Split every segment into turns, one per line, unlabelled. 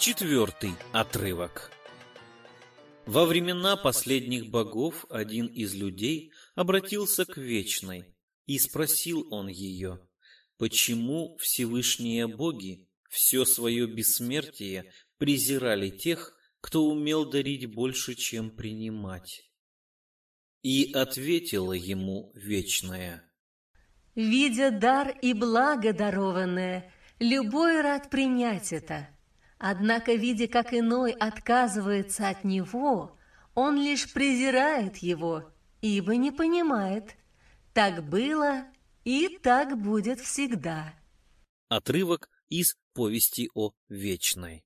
Четвертый отрывок. Во времена последних богов один из людей обратился к Вечной, и спросил он ее, почему Всевышние боги все свое бессмертие презирали тех, кто умел дарить больше, чем принимать. И ответила ему Вечная.
Видя дар и благо дарованное, любой рад принять это – Однако, видя, как иной отказывается от него, он лишь презирает его, ибо не понимает. Так было и так будет всегда.
Отрывок из повести о Вечной.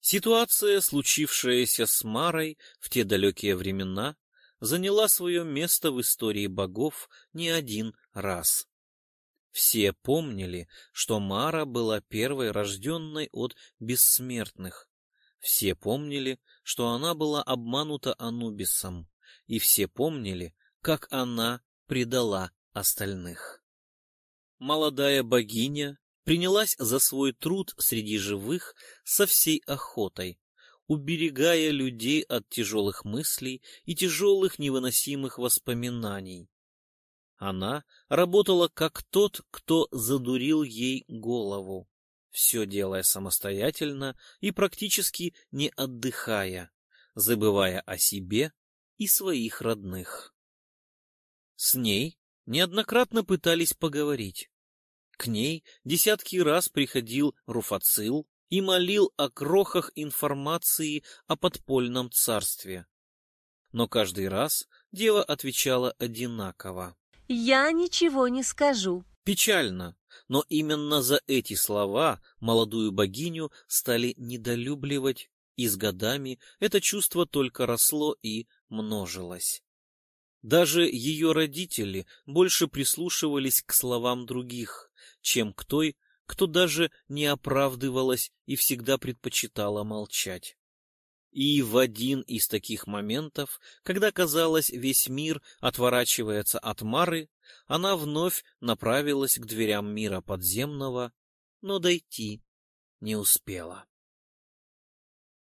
Ситуация, случившаяся с Марой в те далекие времена, заняла свое место в истории богов не один раз. Все помнили, что Мара была первой рожденной от бессмертных. Все помнили, что она была обманута Анубисом, и все помнили, как она предала остальных. Молодая богиня принялась за свой труд среди живых со всей охотой, уберегая людей от тяжелых мыслей и тяжелых невыносимых воспоминаний. Она работала как тот, кто задурил ей голову, все делая самостоятельно и практически не отдыхая, забывая о себе и своих родных. С ней неоднократно пытались поговорить. К ней десятки раз приходил Руфацил и молил о крохах информации о подпольном царстве. Но каждый раз дева отвечала одинаково.
Я ничего не скажу.
Печально, но именно за эти слова молодую богиню стали недолюбливать, и с годами это чувство только росло и множилось. Даже ее родители больше прислушивались к словам других, чем к той, кто даже не оправдывалась и всегда предпочитала молчать. И в один из таких моментов, когда, казалось, весь мир отворачивается от Мары, она вновь направилась к дверям мира подземного, но дойти не успела.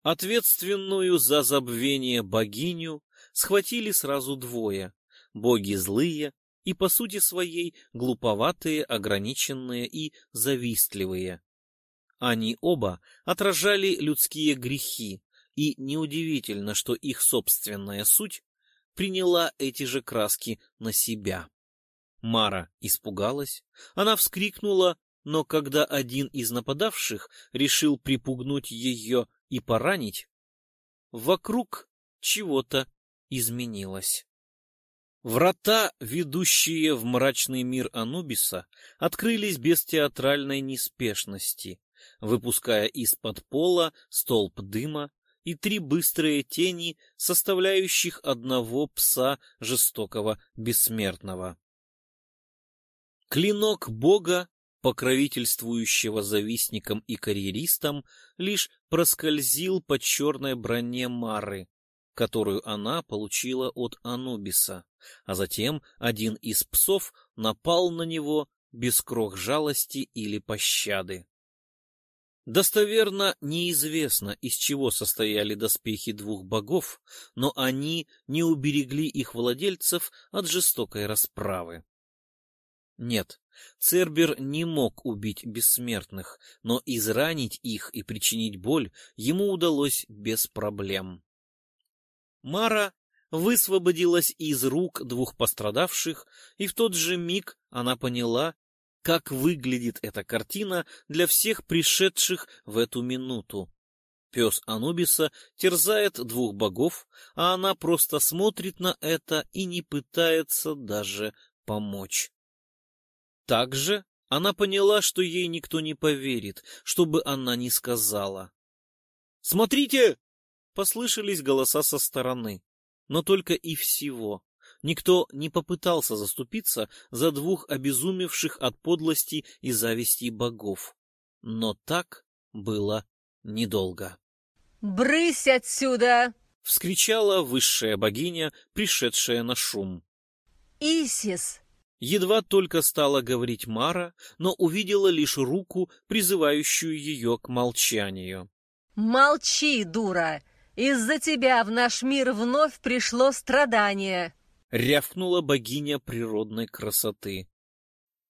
Ответственную за забвение богиню схватили сразу двое — боги злые и, по сути своей, глуповатые, ограниченные и завистливые. Они оба отражали людские грехи, и неудивительно, что их собственная суть приняла эти же краски на себя. Мара испугалась, она вскрикнула, но когда один из нападавших решил припугнуть ее и поранить, вокруг чего-то изменилось. Врата, ведущие в мрачный мир Анубиса, открылись без театральной неспешности, выпуская из-под пола столб дыма, и три быстрые тени, составляющих одного пса жестокого бессмертного. Клинок бога, покровительствующего завистникам и карьеристам, лишь проскользил по черной броне Мары, которую она получила от Анубиса, а затем один из псов напал на него без крох жалости или пощады. Достоверно неизвестно, из чего состояли доспехи двух богов, но они не уберегли их владельцев от жестокой расправы. Нет, Цербер не мог убить бессмертных, но изранить их и причинить боль ему удалось без проблем. Мара высвободилась из рук двух пострадавших, и в тот же миг она поняла, как выглядит эта картина для всех пришедших в эту минуту. Пес Анубиса терзает двух богов, а она просто смотрит на это и не пытается даже помочь. Также она поняла, что ей никто не поверит, что бы она ни сказала. «Смотрите!» — послышались голоса со стороны, но только и всего. Никто не попытался заступиться за двух обезумевших от подлости и зависти богов. Но так было недолго.
«Брысь отсюда!»
— вскричала высшая богиня, пришедшая на шум.
«Исис!»
Едва только стала говорить Мара, но увидела лишь руку, призывающую ее к молчанию.
«Молчи, дура! Из-за тебя в наш мир вновь пришло страдание!»
— рявкнула богиня природной красоты.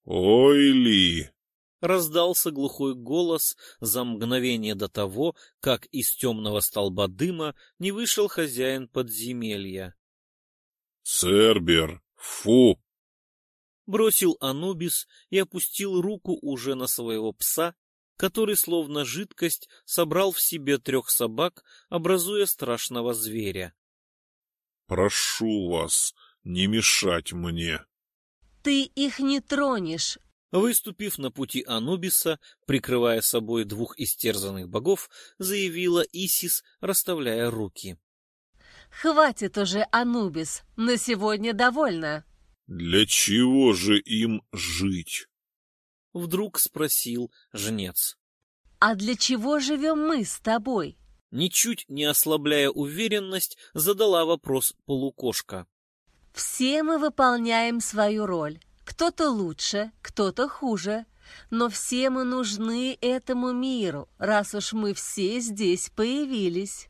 «Ой, Ли!»
— раздался глухой голос за мгновение до того, как из темного столба дыма не вышел хозяин подземелья.
«Цербер! Фу!»
Бросил Анубис и опустил руку уже на своего пса, который, словно жидкость, собрал в себе трех собак, образуя страшного зверя.
«Прошу вас, не мешать мне!»
«Ты их не тронешь!»
Выступив на пути Анубиса, прикрывая собой двух истерзанных богов, заявила Исис, расставляя руки.
«Хватит уже, Анубис, на сегодня довольно!»
«Для чего же им жить?»
Вдруг спросил жнец.
«А для чего живем мы с тобой?»
Ничуть не ослабляя уверенность, задала вопрос полукошка.
«Все мы выполняем свою роль. Кто-то лучше, кто-то хуже. Но все мы нужны этому миру, раз уж мы все здесь появились».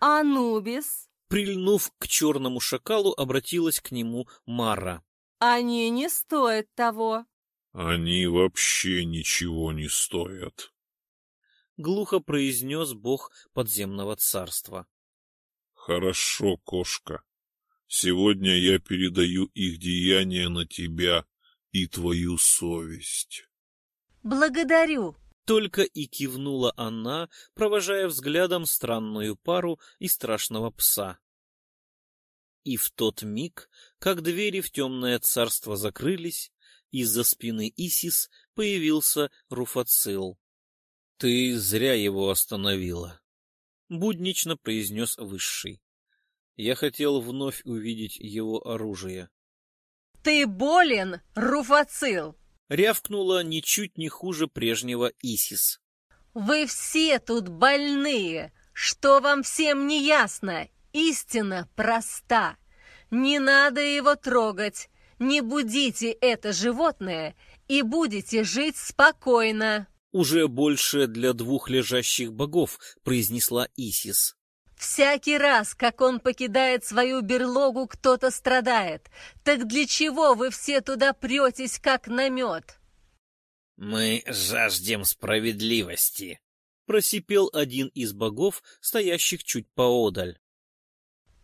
«Анубис?»
Прильнув к черному шакалу, обратилась к нему Мара.
«Они не стоят того».
Они вообще ничего не стоят.
Глухо произнес бог подземного царства.
Хорошо, кошка. Сегодня я передаю их деяния на тебя и твою совесть.
Благодарю.
Только и кивнула она, провожая взглядом странную пару и страшного пса. И в тот миг, как двери в темное царство закрылись, из-за спины Исис появился Руфацил. — Ты зря его остановила, — буднично произнес Высший. Я хотел вновь увидеть его оружие.
— Ты болен, Руфацил?
— рявкнула ничуть не хуже прежнего Исис.
— Вы все тут больные. Что вам всем не ясно? Истина проста. Не надо его трогать. Не будите это животное и будете жить спокойно.
Уже больше для двух лежащих богов, произнесла Исис.
Всякий раз, как он покидает свою берлогу, кто-то страдает. Так для чего вы все туда претесь, как намет?
Мы жаждем справедливости, просипел один из богов, стоящих чуть поодаль.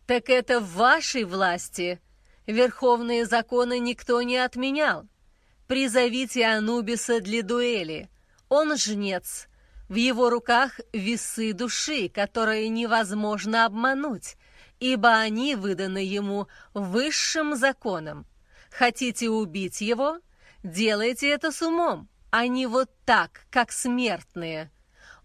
Так это в вашей власти. Верховные законы никто не отменял. Призовите Анубиса для дуэли. Он жнец. В его руках весы души, которые невозможно обмануть, ибо они выданы ему высшим законом. Хотите убить его? Делайте это с умом, а не вот так, как смертные.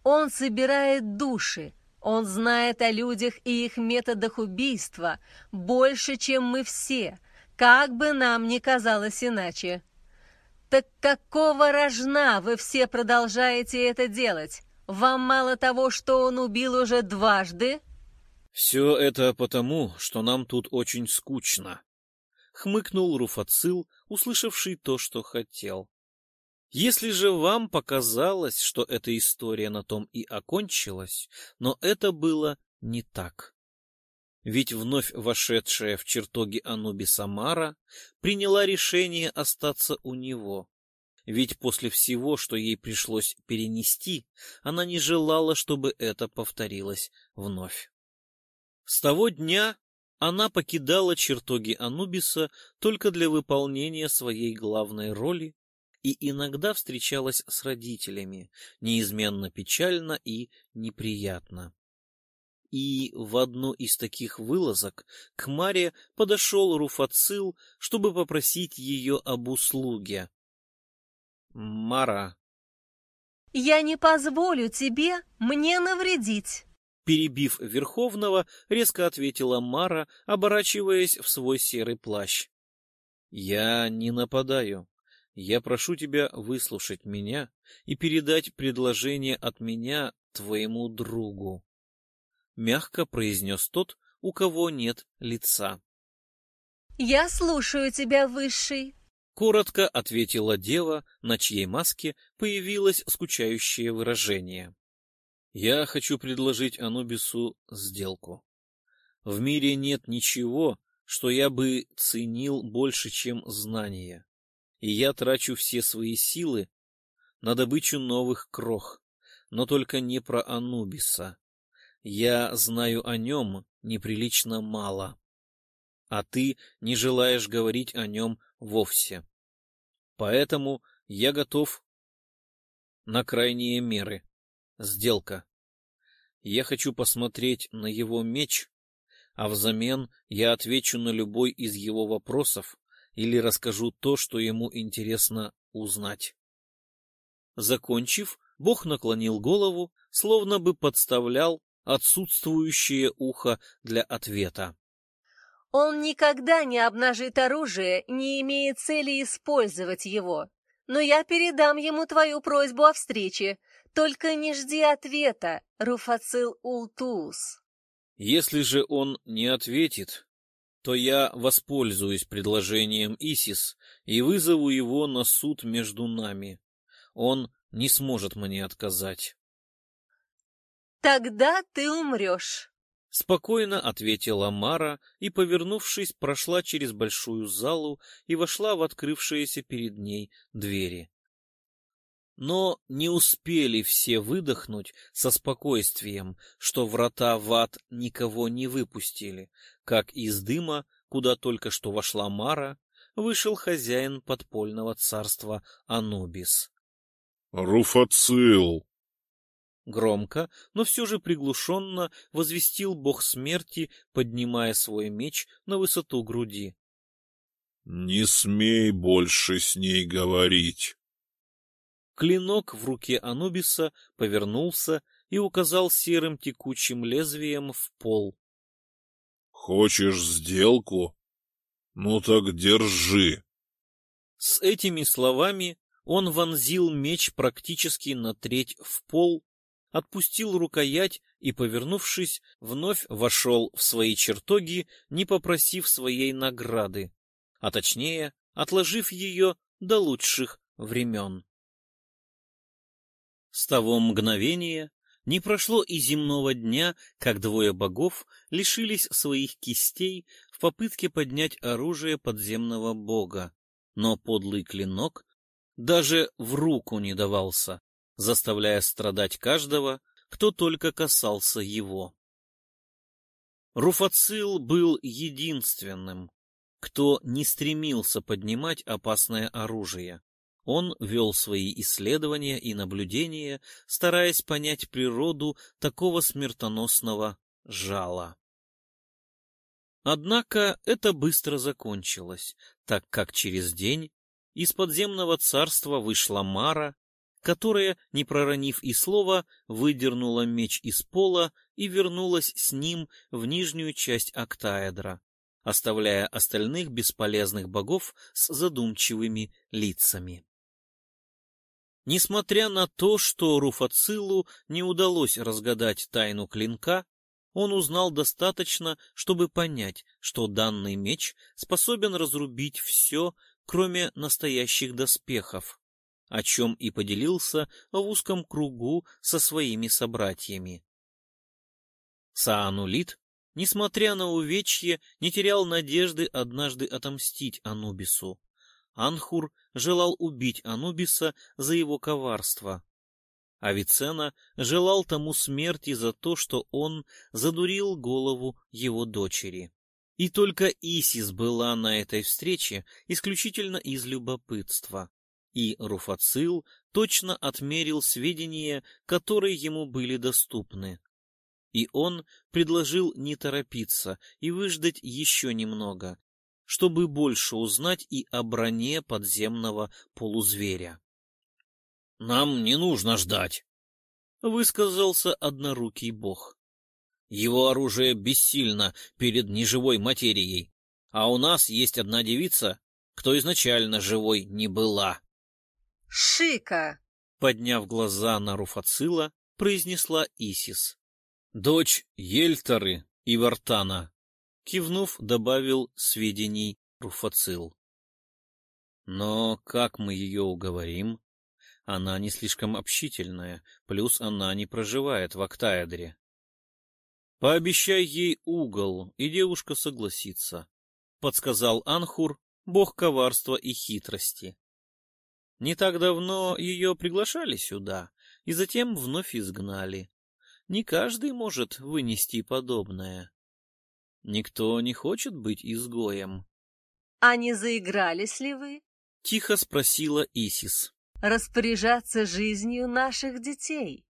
Он собирает души, он знает о людях и их методах убийства больше, чем мы все, как бы нам ни казалось иначе. Так какого рожна вы все продолжаете это делать? Вам мало того, что он убил уже дважды?
Все это потому, что нам тут очень скучно. Хмыкнул Руфацил, услышавший то, что хотел. Если же вам показалось, что эта история на том и окончилась, но это было не так. Ведь вновь вошедшая в чертоги Анубиса Мара приняла решение остаться у него. Ведь после всего, что ей пришлось перенести, она не желала, чтобы это повторилось вновь. С того дня она покидала чертоги Анубиса только для выполнения своей главной роли и иногда встречалась с родителями, неизменно печально и неприятно. И в одну из таких вылазок к Маре подошел Руфацил, чтобы попросить ее об услуге. «Мара...»
«Я не позволю тебе мне навредить!»
Перебив Верховного, резко ответила Мара, оборачиваясь в свой серый плащ. «Я не нападаю. Я прошу тебя выслушать меня и передать предложение от меня твоему другу. Мягко произнес тот, у кого нет лица.
Я слушаю тебя, Высший.
Коротко ответила дева, на чьей маске появилось скучающее выражение. Я хочу предложить Анубису сделку. В мире нет ничего, что я бы ценил больше, чем знания, и я трачу все свои силы на добычу новых крох, но только не про Анубиса. Я знаю о нем неприлично мало, а ты не желаешь говорить о нем вовсе. Поэтому я готов на крайние меры. Сделка. Я хочу посмотреть на его меч, а взамен я отвечу на любой из его вопросов или расскажу то, что ему интересно узнать. Закончив, Бог наклонил голову, словно бы подставлял отсутствующее ухо для ответа.
Он никогда не обнажит оружие, не имея цели использовать его. Но я передам ему твою просьбу о встрече. Только не жди ответа, Руфацил Ултус.
Если же он не ответит, то я воспользуюсь предложением Исис и вызову его на суд между нами. Он не сможет мне отказать.
Тогда ты умрешь.
Спокойно ответила Мара и, повернувшись, прошла через большую залу и вошла в открывшиеся перед ней двери. Но не успели все выдохнуть со спокойствием, что врата в ад никого не выпустили, как из дыма, куда только что вошла Мара, вышел хозяин подпольного царства Анубис.
— Руфацил!
Громко, но все же приглушенно возвестил бог смерти, поднимая свой меч на высоту груди.
— Не смей больше с ней говорить.
Клинок в руке Анубиса повернулся и указал серым текучим лезвием в пол.
— Хочешь сделку? Ну так держи.
С этими словами он вонзил меч практически на треть в пол отпустил рукоять и, повернувшись, вновь вошел в свои чертоги, не попросив своей награды, а точнее, отложив ее до лучших времен. С того мгновения не прошло и земного дня, как двое богов лишились своих кистей в попытке поднять оружие подземного бога, но подлый клинок даже в руку не давался, заставляя страдать каждого, кто только касался его. Руфацил был единственным, кто не стремился поднимать опасное оружие. Он вел свои исследования и наблюдения, стараясь понять природу такого смертоносного жала. Однако это быстро закончилось, так как через день из подземного царства вышла Мара которая, не проронив и слова, выдернула меч из пола и вернулась с ним в нижнюю часть октаэдра, оставляя остальных бесполезных богов с задумчивыми лицами. Несмотря на то, что Руфацилу не удалось разгадать тайну клинка, он узнал достаточно, чтобы понять, что данный меч способен разрубить все, кроме настоящих доспехов о чем и поделился в узком кругу со своими собратьями. Саанулит, несмотря на увечье, не терял надежды однажды отомстить Анубису. Анхур желал убить Анубиса за его коварство. Авицена желал тому смерти за то, что он задурил голову его дочери. И только Исис была на этой встрече исключительно из любопытства и Руфацил точно отмерил сведения, которые ему были доступны. И он предложил не торопиться и выждать еще немного, чтобы больше узнать и о броне подземного полузверя. — Нам не нужно ждать, — высказался однорукий бог. Его оружие бессильно перед неживой материей, а у нас есть одна девица, кто изначально живой не была.
Шика!»
Подняв глаза на Руфацила, произнесла Исис. «Дочь Ельтары и Вартана», — кивнув, добавил сведений Руфацил. Но как мы ее уговорим? Она не слишком общительная, плюс она не проживает в Октаэдре. Пообещай ей угол, и девушка согласится, — подсказал Анхур, бог коварства и хитрости. Не так давно ее приглашали сюда, и затем вновь изгнали. Не каждый может вынести подобное. Никто не хочет быть изгоем.
— А не заигрались ли вы?
— тихо спросила Исис.
— Распоряжаться жизнью наших детей.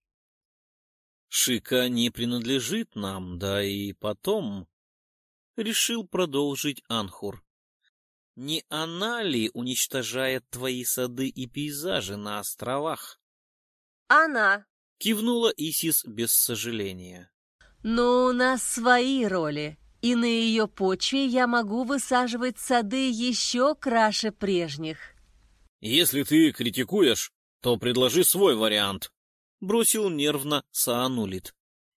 Шика не принадлежит нам, да и потом... Решил продолжить Анхур. Не она ли уничтожает твои сады и пейзажи на островах?
Она.
Кивнула Исис без сожаления.
Но у нас свои роли, и на ее почве я могу высаживать сады еще краше прежних.
Если ты критикуешь, то предложи свой вариант, бросил нервно Саанулит.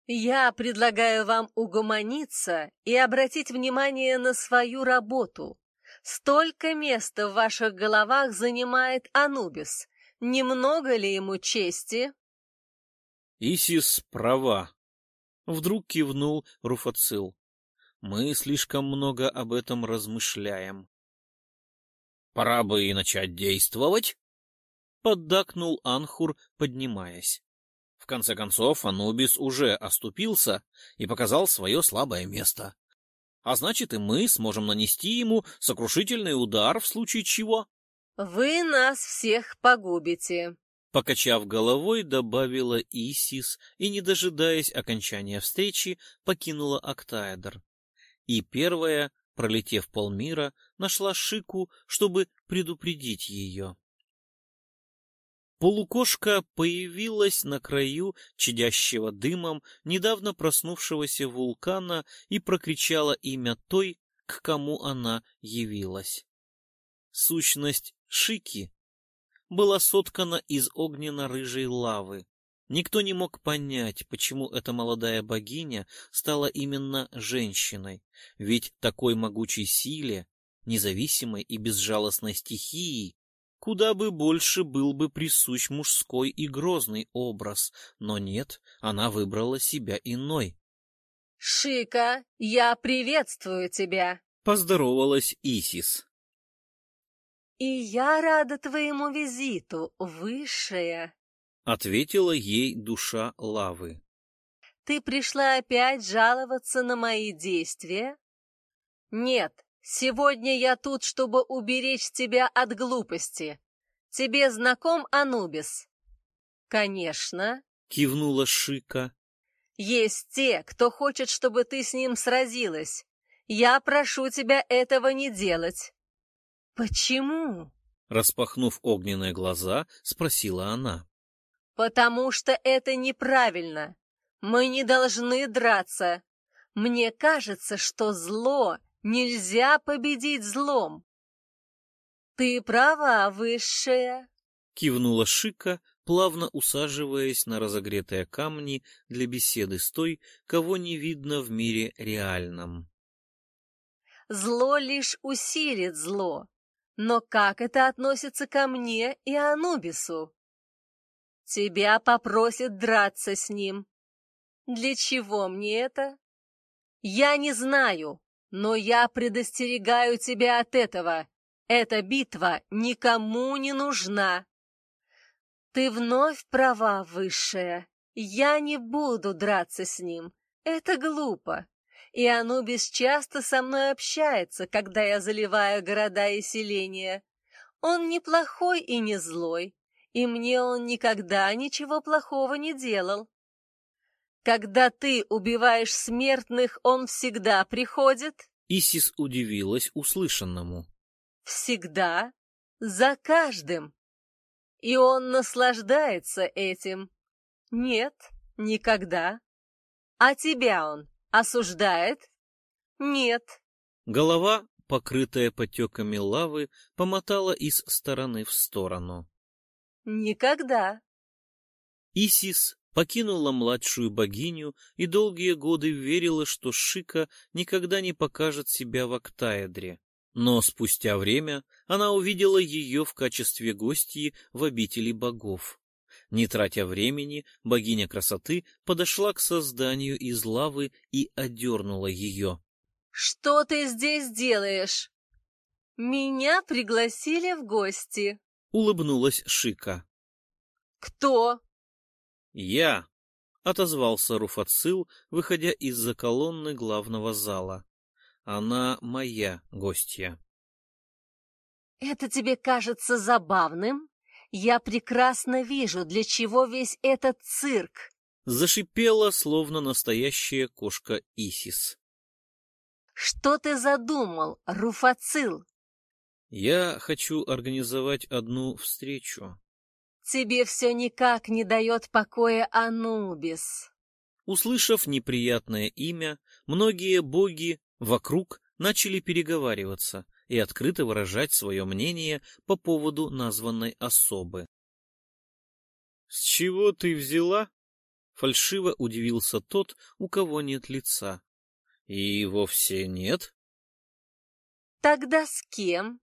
Я предлагаю вам угомониться и обратить внимание на свою работу. Столько места в ваших головах занимает Анубис. Немного ли ему чести?
Исис права. Вдруг кивнул Руфацил. Мы слишком много об этом размышляем. Пора бы и начать действовать, поддакнул Анхур, поднимаясь. В конце концов, Анубис уже оступился и показал свое слабое место а значит и мы сможем нанести ему сокрушительный удар в случае чего.
— Вы нас всех погубите, —
покачав головой, добавила Исис и, не дожидаясь окончания встречи, покинула Октаэдр. И первая, пролетев полмира, нашла Шику, чтобы предупредить ее. Полукошка появилась на краю чадящего дымом недавно проснувшегося вулкана и прокричала имя той, к кому она явилась. Сущность Шики была соткана из огненно-рыжей лавы. Никто не мог понять, почему эта молодая богиня стала именно женщиной, ведь такой могучей силе, независимой и безжалостной стихии куда бы больше был бы присущ мужской и грозный образ, но нет, она выбрала себя иной.
— Шика, я приветствую тебя!
— поздоровалась Исис.
— И я рада твоему визиту, высшая!
— ответила ей душа лавы.
— Ты пришла опять жаловаться на мои действия? — Нет, Сегодня я тут, чтобы уберечь тебя от глупости. Тебе знаком Анубис? Конечно,
кивнула Шика.
Есть те, кто хочет, чтобы ты с ним сразилась. Я прошу тебя этого не делать. Почему?
Распахнув огненные глаза, спросила она.
Потому что это неправильно. Мы не должны драться. Мне кажется, что зло Нельзя победить злом. Ты права, высшая,
кивнула Шика, плавно усаживаясь на разогретые камни для беседы с той, кого не видно в мире реальном.
Зло лишь усилит зло. Но как это относится ко мне и Анубису? Тебя попросят драться с ним. Для чего мне это? Я не знаю, но я предостерегаю тебя от этого. Эта битва никому не нужна. Ты вновь права, высшая. Я не буду драться с ним. Это глупо. И Анубис часто со мной общается, когда я заливаю города и селения. Он не плохой и не злой, и мне он никогда ничего плохого не делал. Когда ты убиваешь смертных, он всегда приходит?
Исис удивилась услышанному.
Всегда? За каждым? И он наслаждается этим? Нет, никогда. А тебя он осуждает? Нет.
Голова, покрытая потеками лавы, помотала из стороны в сторону.
Никогда.
Исис покинула младшую богиню и долгие годы верила, что Шика никогда не покажет себя в Октаэдре. Но спустя время она увидела ее в качестве гостьи в обители богов. Не тратя времени, богиня красоты подошла к созданию из лавы и одернула ее.
— Что ты здесь делаешь? — Меня пригласили в гости, —
улыбнулась Шика.
— Кто?
— Я, — отозвался Руфацил, выходя из-за колонны главного зала. — Она моя гостья.
— Это тебе кажется забавным? Я прекрасно вижу, для чего весь этот цирк.
Зашипела, словно настоящая кошка Исис.
Что ты задумал, Руфацил?
Я хочу организовать одну встречу.
Тебе все никак не дает покоя Анубис.
Услышав неприятное имя, многие боги вокруг начали переговариваться и открыто выражать свое мнение по поводу названной особы. — С чего ты взяла? — фальшиво удивился тот, у кого нет лица. — И вовсе нет.
— Тогда с кем?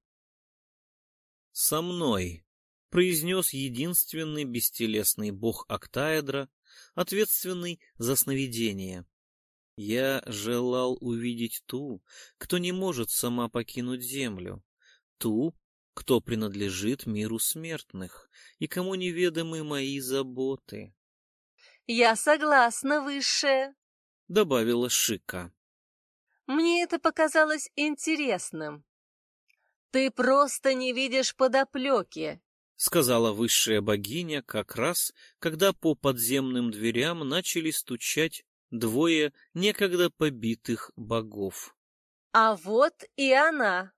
— Со мной, — произнес единственный бестелесный бог Октаэдра, ответственный за сновидение. Я желал увидеть ту, кто не может сама покинуть землю, ту, кто принадлежит миру смертных и кому неведомы мои заботы.
— Я согласна, Высшая, —
добавила Шика.
— Мне это показалось интересным. Ты просто не видишь подоплеки, —
сказала высшая богиня как раз, когда по подземным дверям начали стучать двое некогда побитых богов.
А вот и она.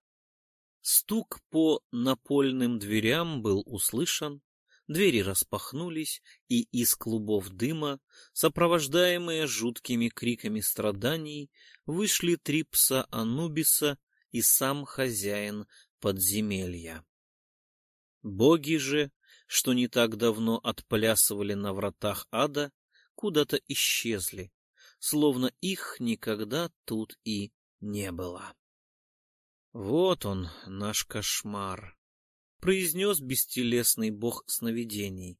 Стук по напольным дверям был услышан, двери распахнулись, и из клубов дыма, сопровождаемые жуткими криками страданий, вышли три пса Анубиса и сам хозяин подземелья. Боги же, что не так давно отплясывали на вратах ада, куда-то исчезли, словно их никогда тут и не было. «Вот он, наш кошмар», — произнес бестелесный бог сновидений.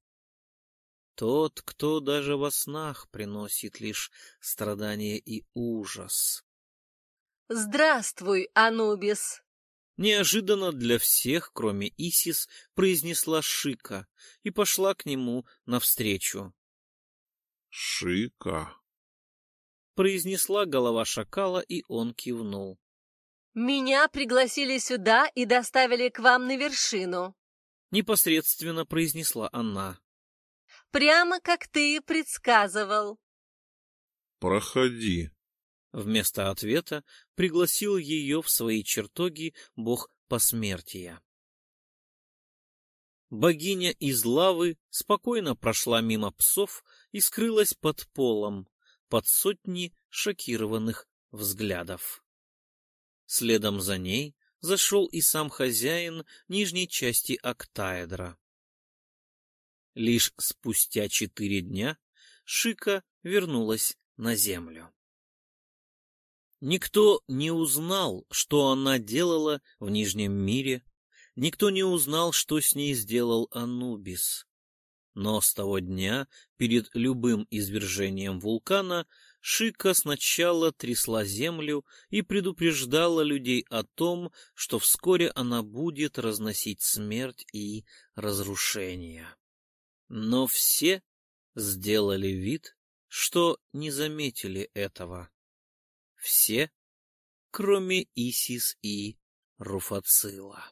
«Тот, кто даже во снах приносит лишь страдания и ужас».
«Здравствуй, Анубис!»
Неожиданно для всех, кроме Исис, произнесла Шика и пошла к нему навстречу.
«Шика»,
произнесла голова шакала, и он кивнул.
«Меня пригласили сюда и доставили к вам на вершину», —
непосредственно произнесла она.
«Прямо как ты и предсказывал».
«Проходи».
Вместо ответа пригласил ее в свои чертоги бог посмертия. Богиня из лавы спокойно прошла мимо псов и скрылась под полом, под сотни шокированных взглядов. Следом за ней зашел и сам хозяин нижней части октаэдра. Лишь спустя четыре дня Шика вернулась на землю. Никто не узнал, что она делала в Нижнем мире, никто не узнал, что с ней сделал Анубис. Но с того дня, перед любым извержением вулкана, Шика сначала трясла землю и предупреждала людей о том, что вскоре она будет разносить смерть и разрушение. Но все сделали вид, что не заметили этого. Все, кроме Исис и Руфацила.